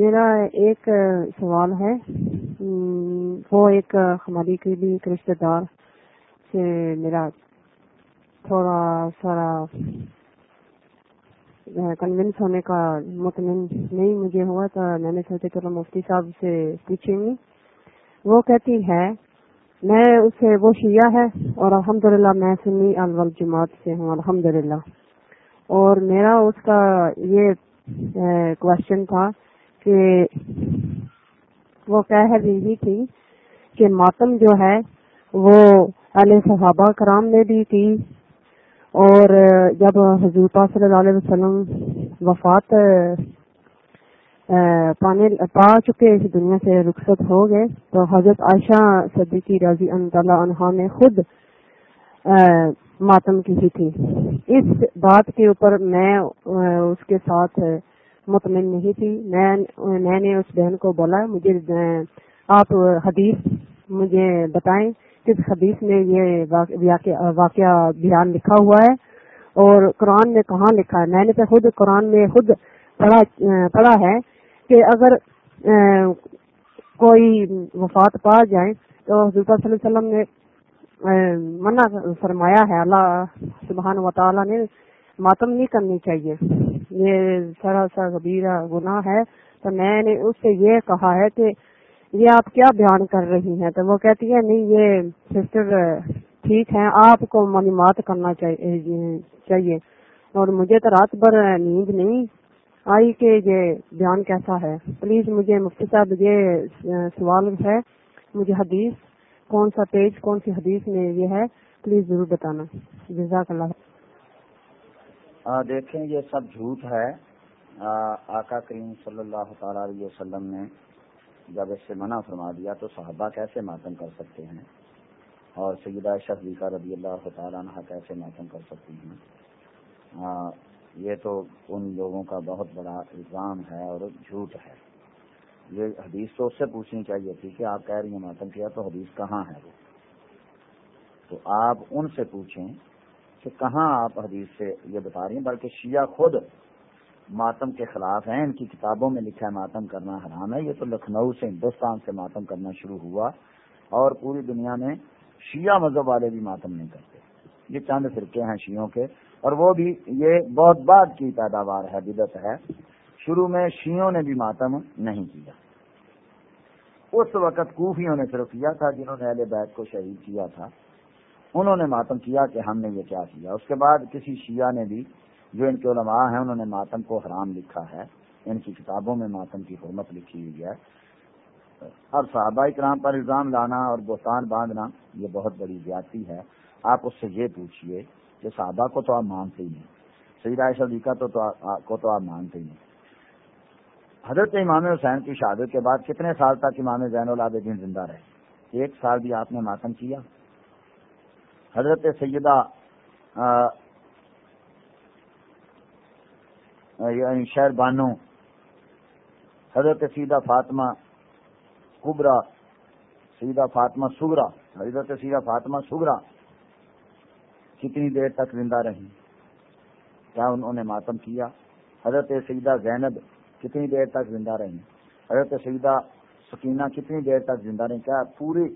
میرا ایک سوال ہے۔ وہ ایک ہماری قریبی ایک رشتے دار سے میرا تھوڑا سارا کنوینس ہونے کا مطمئن نہیں مجھے ہوا تو میں نے سوچا چلو مفتی صاحب سے پوچھیں گی۔ وہ کہتی ہے، میں اسے، وہ شیعہ ہے اور الحمدللہ میں سنی الول جماعت سے ہوں، الحمدللہ۔ اور میرا اس کا یہ کوشچن تھا کہ وہ کہہ رہی تھی کہ ماتم جو ہے وہ علیہ صحابہ کرام نے بھی کی اور جب حضور صلی اللہ علیہ وسلم وفات پانے، پا چکے اس دنیا سے رخصت ہو گئے، تو حضرت عائشہ صدیقی رضی اللہ عنہا نے خود ماتم کی تھی۔ اس بات کے اوپر میں اس کے ساتھ مطمئن نہیں تھی۔ میں نے اس بہن کو بولا، مجھے، آپ حدیث مجھے بتائیں کس حدیث میں یہ واقعہ بیان لکھا ہوا ہے اور قرآن میں کہاں لکھا ہے؟ میں نے تو خود قرآن میں خود پڑھا ہے کہ اگر کوئی وفات پا جائے تو حضرت صلی اللہ علیہ وسلم نے منع فرمایا ہے۔ اللہ سبحان و تعالی نے ماتم نہیں کرنی چاہیے۔ یہ سرا سا کبیرہ گناہ ہے، تو میں نے اس سے یہ کہا ہے کہ یہ آپ کیا بیان کر رہی ہیں؟ تو وہ کہتی ہے نہیں، یہ سسٹر ٹھیک ہے آپ کو معلومات کرنا چاہیے، اور مجھے تو رات بھر نیند نہیں آئی کہ یہ بیان کیسا ہے۔ پلیز مجھے مفتی صاحب، یہ سوال ہے، مجھے حدیث، کون سا پیج، کون سی حدیث میں یہ ہے؟ پلیز ضرور بتانا۔ جزاک اللہ۔ دیکھیں، یہ سب جھوٹ ہے۔ آقا کریم صلی اللہ تعالی علیہ وسلم نے جب اس سے منع فرما دیا تو صحابہ کیسے ماتم کر سکتے ہیں؟ اور سیدہ شفیقہ رضی اللہ تعالیٰ عنہ کیسے ماتم کر سکتی ہیں؟ یہ تو ان لوگوں کا بہت بڑا الزام ہے اور جھوٹ ہے۔ یہ حدیث تو اس سے پوچھنی چاہیے تھی کہ آپ کہہ رہی ہیں ماتم کیا، تو حدیث کہاں ہے وہ؟ تو آپ ان سے پوچھیں کہ کہاں آپ حدیث سے یہ بتا رہی ہیں، بلکہ شیعہ خود ماتم کے خلاف ہیں، ان کی کتابوں میں لکھا ہے ماتم کرنا حرام ہے، یہ تو لکھنؤ سے، ہندوستان سے ماتم کرنا شروع ہوا اور پوری دنیا میں شیعہ مذہب والے بھی ماتم نہیں کرتے۔ یہ چند فرقے ہیں شیعوں کے، اور وہ بھی یہ بہت بعد کی پیداوار ہے بدت ہے۔ شروع میں شیعوں نے بھی ماتم نہیں کیا۔ اس وقت کوفیوں نے صرف کیا تھا جنہوں نے اہل بیت کو شہید کیا تھا۔ انہوں نے ماتم کیا کہ ہم نے یہ کیا کیا۔ اس کے بعد کسی شیعہ نے بھی جو ان کے علماء ہیں انہوں نے ماتم کو حرام لکھا ہے۔ ان کی کتابوں میں ماتم کی حرمت لکھی ہوئی ہے۔ اور صحابہ کرام پر الزام لانا اور بہتان باندھنا یہ بہت بڑی زیادتی ہے۔ آپ اس سے یہ پوچھیے کہ صحابہ کو تو آپ مانتے ہی نہیں۔ سعید عائشہ کا تو کو تو آپ مانتے ہی نہیں۔ حضرت امام حسین کی شہادت کے بعد کتنے سال تک امام زین العابدین زندہ رہے؟ ایک سال بھی آپ نے ماتم کیا؟ حضرت سیدہ یعنی شہر بانو، حضرت سیدہ فاطمہ کبرا، سیدہ فاطمہ سگرا، حضرت سیدہ فاطمہ سگرا کتنی دیر تک زندہ رہی کیا انہوں نے ماتم کیا؟ حضرت سیدہ زینب کتنی دیر تک زندہ رہی حضرت سیدہ سکینہ کتنی دیر تک زندہ رہی کیا پوری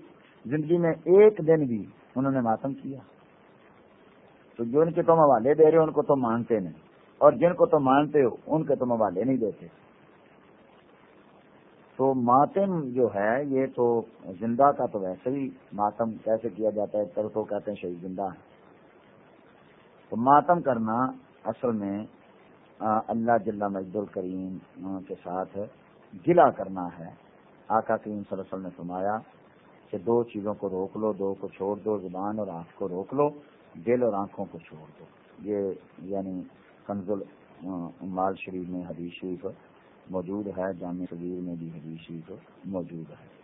زندگی میں ایک دن بھی انہوں نے ماتم کیا۔ تو جو ان کے تم حوالے دے رہے ان کو تو مانتے نہیں۔ اور جن کو تو مانتے ہو، ان کے تم حوالے نہیں دیتے۔ تو ماتم جو ہے، یہ تو زندہ کا تو ویسے ہی ماتم کیسے کیا جاتا ہے؟ تر تو کہتے ہیں شہید زندہ۔ ہے تو ماتم کرنا اصل میں اللہ جل مجد الکریم کے ساتھ گلا کرنا ہے۔ آقا کریم صلی اللہ علیہ وسلم نے فرمایا کہ دو چیزوں کو روک لو، دو کو چھوڑ دو، زبان اور آنکھ کو روک لو، دل اور آنکھوں کو چھوڑ دو۔ یہ یعنی کنز مال شریف میں حدیث شریف موجود ہے، جامع شریف میں بھی حدیث شریف موجود ہے۔